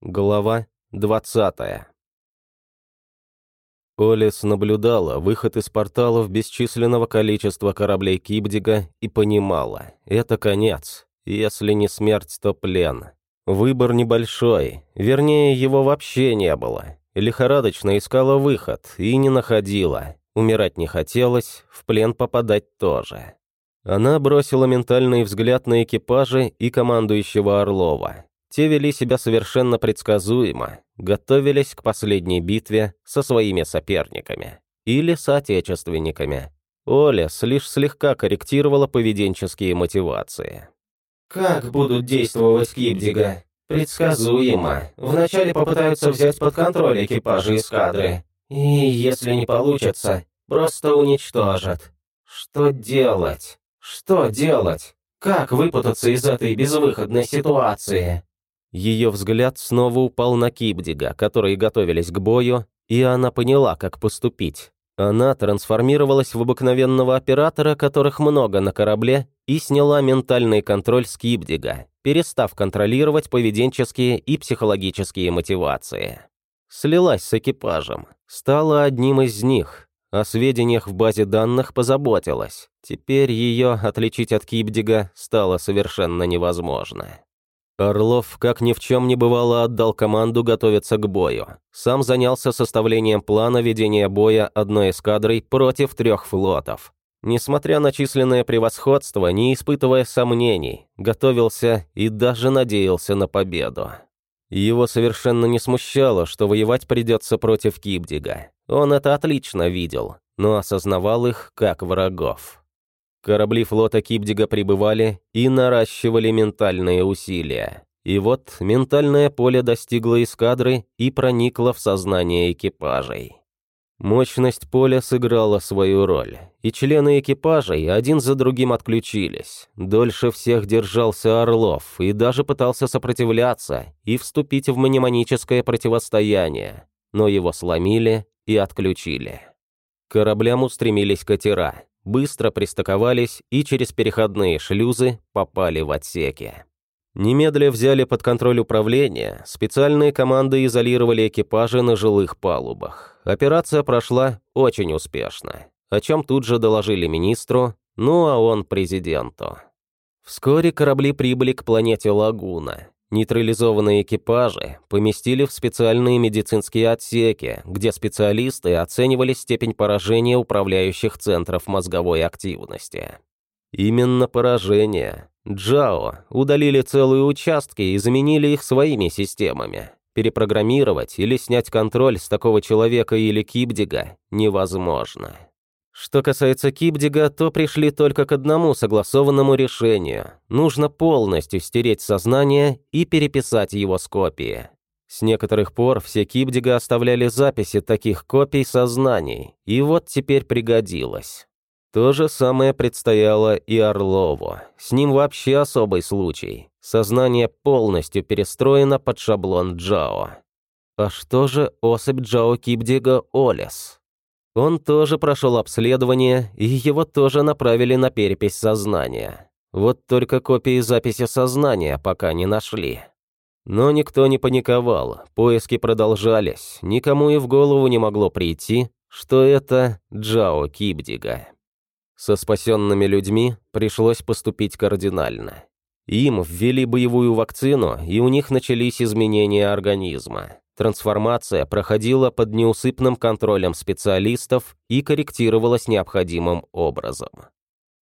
Глава 20 Олис наблюдала выход из порталов бесчисленного количества кораблей Кибдига и понимала – это конец. Если не смерть, то плен. Выбор небольшой, вернее, его вообще не было. Лихорадочно искала выход и не находила. Умирать не хотелось, в плен попадать тоже. Она бросила ментальный взгляд на экипажи и командующего Орлова. Те вели себя совершенно предсказуемо, готовились к последней битве со своими соперниками или соотечественниками. Олес лишь слегка корректировала поведенческие мотивации. «Как будут действовать Кипдига? Предсказуемо. Вначале попытаются взять под контроль экипажи эскадры. И, если не получится, просто уничтожат. Что делать? Что делать? Как выпутаться из этой безвыходной ситуации?» Ее взгляд снова упал на Кибдига, которые готовились к бою, и она поняла, как поступить. Она трансформировалась в обыкновенного оператора, которых много на корабле, и сняла ментальный контроль с Кибдига, перестав контролировать поведенческие и психологические мотивации. Слилась с экипажем, стала одним из них, о сведениях в базе данных позаботилась. Теперь ее отличить от Кибдига стало совершенно невозможно. Орлов, как ни в чем не бывало, отдал команду готовиться к бою. Сам занялся составлением плана ведения боя одной эскадрой против трех флотов. Несмотря на численное превосходство, не испытывая сомнений, готовился и даже надеялся на победу. Его совершенно не смущало, что воевать придется против Кибдига. Он это отлично видел, но осознавал их как врагов. Корабли флота Кипдига прибывали и наращивали ментальные усилия. И вот ментальное поле достигло эскадры и проникло в сознание экипажей. Мощность поля сыграла свою роль, и члены экипажей один за другим отключились. Дольше всех держался Орлов и даже пытался сопротивляться и вступить в мнемоническое противостояние, но его сломили и отключили. К кораблям устремились катера, быстро пристыковались и через переходные шлюзы попали в отсеки. Немедля взяли под контроль управление, специальные команды изолировали экипажи на жилых палубах. Операция прошла очень успешно, о чем тут же доложили министру, ну а он президенту. Вскоре корабли прибыли к планете Лагуна, Нейтрализованные экипажи поместили в специальные медицинские отсеки, где специалисты оценивали степень поражения управляющих центров мозговой активности. Именно поражение. Джао удалили целые участки и заменили их своими системами. Перепрограммировать или снять контроль с такого человека или кибдига невозможно. Что касается Кибдига, то пришли только к одному согласованному решению. Нужно полностью стереть сознание и переписать его с копии. С некоторых пор все Кибдига оставляли записи таких копий сознаний, и вот теперь пригодилось. То же самое предстояло и Орлову. С ним вообще особый случай. Сознание полностью перестроено под шаблон Джао. А что же особь Джао Кибдига Олес? Он тоже прошел обследование, и его тоже направили на перепись сознания. Вот только копии записи сознания пока не нашли. Но никто не паниковал, поиски продолжались, никому и в голову не могло прийти, что это Джао Кибдига. Со спасенными людьми пришлось поступить кардинально. Им ввели боевую вакцину, и у них начались изменения организма. Трансформация проходила под неусыпным контролем специалистов и корректировалась необходимым образом.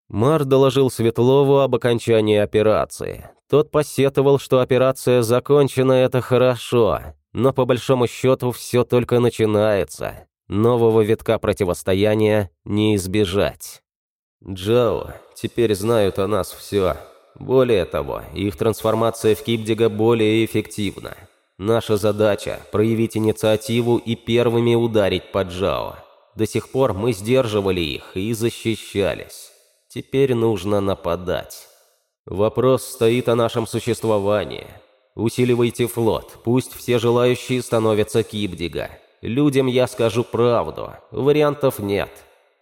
Мар доложил Светлову об окончании операции. Тот посетовал, что операция закончена, это хорошо, но по большому счету все только начинается. Нового витка противостояния не избежать. Джао теперь знают о нас все. Более того, их трансформация в Кипдига более эффективна. Наша задача – проявить инициативу и первыми ударить по Джао. До сих пор мы сдерживали их и защищались. Теперь нужно нападать. Вопрос стоит о нашем существовании. Усиливайте флот, пусть все желающие становятся Кибдига. Людям я скажу правду, вариантов нет.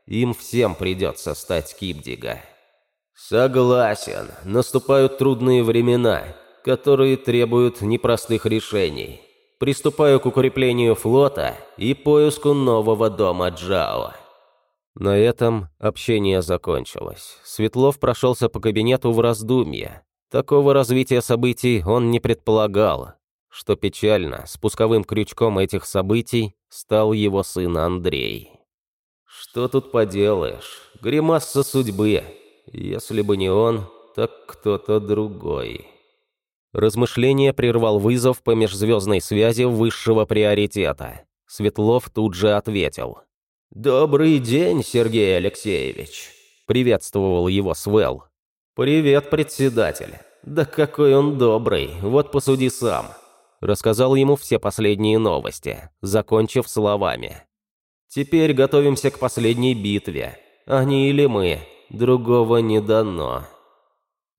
Им всем придется стать Кибдига. Согласен, наступают трудные времена. Которые требуют непростых решений. Приступаю к укреплению флота и поиску нового дома Джао. На этом общение закончилось. Светлов прошелся по кабинету в раздумье. Такого развития событий он не предполагал. Что печально, спусковым крючком этих событий стал его сын Андрей. Что тут поделаешь? Гримаса судьбы. Если бы не он, так кто-то другой. Размышление прервал вызов по межзвездной связи высшего приоритета. Светлов тут же ответил. «Добрый день, Сергей Алексеевич!» Приветствовал его Свел. «Привет, председатель. Да какой он добрый, вот посуди сам рассказал ему все последние новости, закончив словами. «Теперь готовимся к последней битве. Они или мы, другого не дано».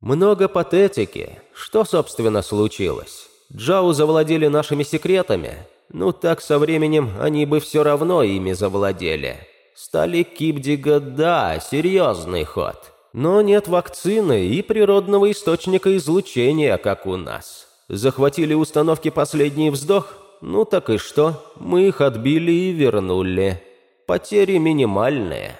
Много патетики. Что, собственно, случилось? Джау завладели нашими секретами? Ну так со временем они бы все равно ими завладели. Стали Кипдига, да, серьезный ход. Но нет вакцины и природного источника излучения, как у нас. Захватили установки «Последний вздох»? Ну так и что? Мы их отбили и вернули. Потери минимальные.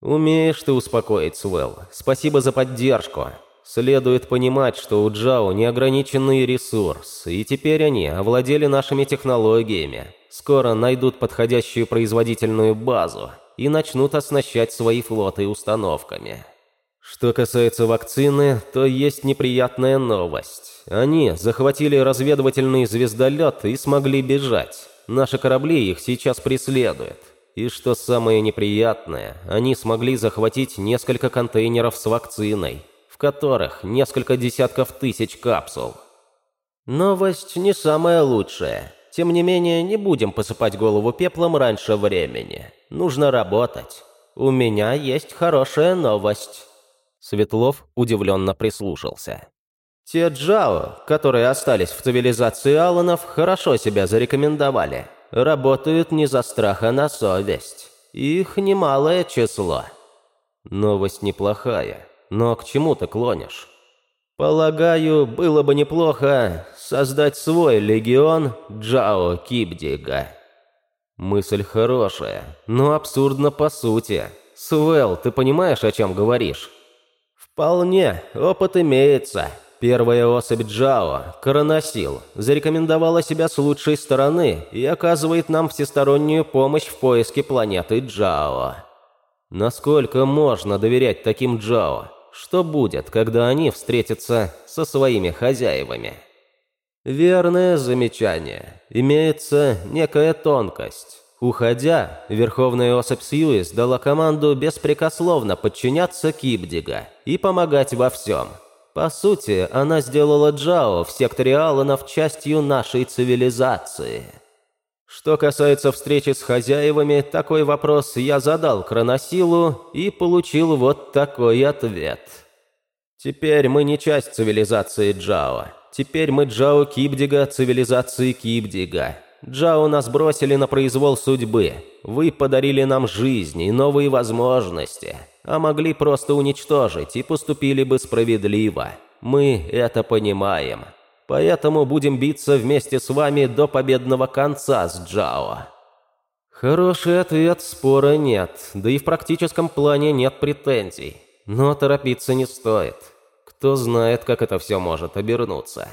Умеешь ты успокоить, Свел. Спасибо за поддержку. Следует понимать, что у Джао неограниченный ресурс, и теперь они овладели нашими технологиями. Скоро найдут подходящую производительную базу и начнут оснащать свои флоты установками. Что касается вакцины, то есть неприятная новость. Они захватили разведывательный звездолет и смогли бежать. Наши корабли их сейчас преследуют. И что самое неприятное, они смогли захватить несколько контейнеров с вакциной, в которых несколько десятков тысяч капсул. Новость не самая лучшая. Тем не менее, не будем посыпать голову пеплом раньше времени. Нужно работать. У меня есть хорошая новость. Светлов удивленно прислушался. «Те Джао, которые остались в цивилизации Аланов, хорошо себя зарекомендовали. Работают не за страх, а на совесть. Их немалое число». «Новость неплохая, но к чему ты клонишь?» «Полагаю, было бы неплохо создать свой легион Джао Кибдига». «Мысль хорошая, но абсурдно по сути. Свел, ты понимаешь, о чем говоришь?» «Вполне, опыт имеется. Первая особь Джао, Коронасил, зарекомендовала себя с лучшей стороны и оказывает нам всестороннюю помощь в поиске планеты Джао. Насколько можно доверять таким Джао? Что будет, когда они встретятся со своими хозяевами?» Верное замечание. Имеется некая тонкость. Уходя, Верховная особь Сьюис дала команду беспрекословно подчиняться Кибдига и помогать во всем. По сути, она сделала Джао в секторе Алланов частью нашей цивилизации. Что касается встречи с хозяевами, такой вопрос я задал Кроносилу и получил вот такой ответ. Теперь мы не часть цивилизации Джао. Теперь мы Джао Кибдига цивилизации Кибдига. Джао нас бросили на произвол судьбы. Вы подарили нам жизнь и новые возможности, а могли просто уничтожить и поступили бы справедливо. Мы это понимаем. Поэтому будем биться вместе с вами до победного конца с Джао. Хороший ответ, спора нет, да и в практическом плане нет претензий. Но торопиться не стоит. Кто знает, как это все может обернуться.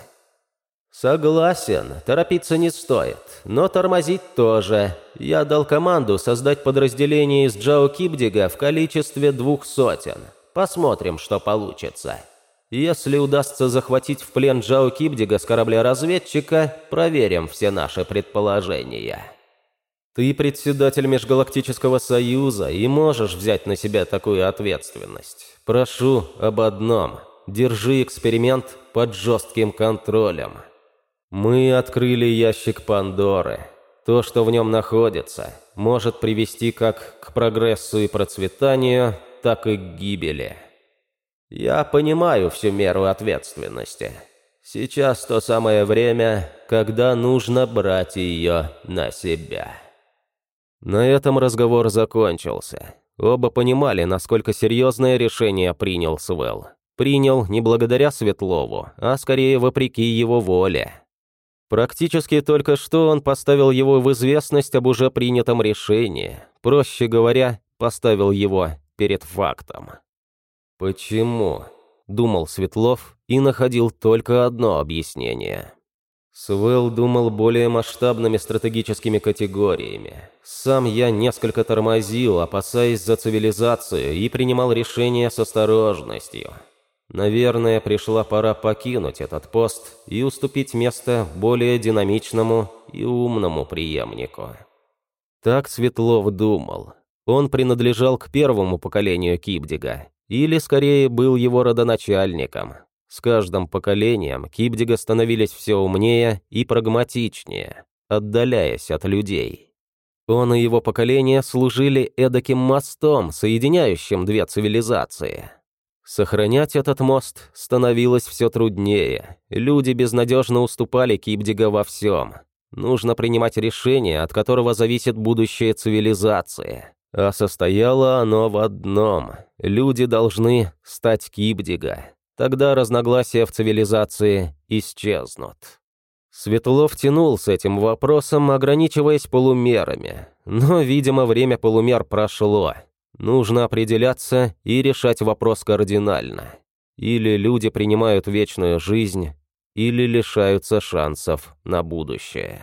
«Согласен, торопиться не стоит, но тормозить тоже. Я дал команду создать подразделение из Джао Кибдига в количестве двух сотен. Посмотрим, что получится. Если удастся захватить в плен Джао Кибдига с корабля-разведчика, проверим все наши предположения». «Ты председатель Межгалактического Союза и можешь взять на себя такую ответственность. Прошу об одном. Держи эксперимент под жестким контролем». Мы открыли ящик Пандоры. То, что в нем находится, может привести как к прогрессу и процветанию, так и к гибели. Я понимаю всю меру ответственности. Сейчас то самое время, когда нужно брать ее на себя. На этом разговор закончился. Оба понимали, насколько серьезное решение принял Свел. Принял не благодаря Светлову, а скорее вопреки его воле. Практически только что он поставил его в известность об уже принятом решении, проще говоря, поставил его перед фактом. «Почему?» – думал Светлов и находил только одно объяснение. Свел думал более масштабными стратегическими категориями. Сам я несколько тормозил, опасаясь за цивилизацию, и принимал решения с осторожностью. Наверное, пришла пора покинуть этот пост и уступить место более динамичному и умному преемнику. Так Светлов думал. Он принадлежал к первому поколению Кипдига, или скорее был его родоначальником, с каждым поколением Кипдига становились все умнее и прагматичнее, отдаляясь от людей. Он и его поколение служили эдаким мостом, соединяющим две цивилизации. Сохранять этот мост становилось все труднее. Люди безнадежно уступали Кипдига во всем. Нужно принимать решение, от которого зависит будущее цивилизации. А состояло оно в одном. Люди должны стать Кипдига. Тогда разногласия в цивилизации исчезнут. Светлов тянул с этим вопросом, ограничиваясь полумерами. Но, видимо, время полумер прошло. Нужно определяться и решать вопрос кардинально. Или люди принимают вечную жизнь, или лишаются шансов на будущее.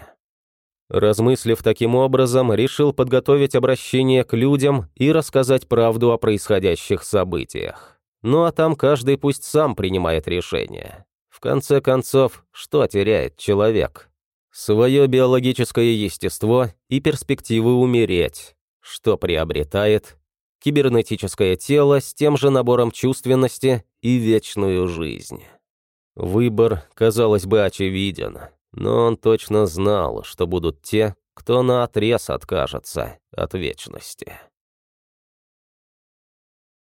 Размыслив таким образом, решил подготовить обращение к людям и рассказать правду о происходящих событиях. Ну а там каждый пусть сам принимает решение. В конце концов, что теряет человек? Свое биологическое естество и перспективы умереть. Что приобретает? Кибернетическое тело с тем же набором чувственности и вечную жизнь. Выбор, казалось бы, очевиден, но он точно знал, что будут те, кто наотрез откажется от вечности.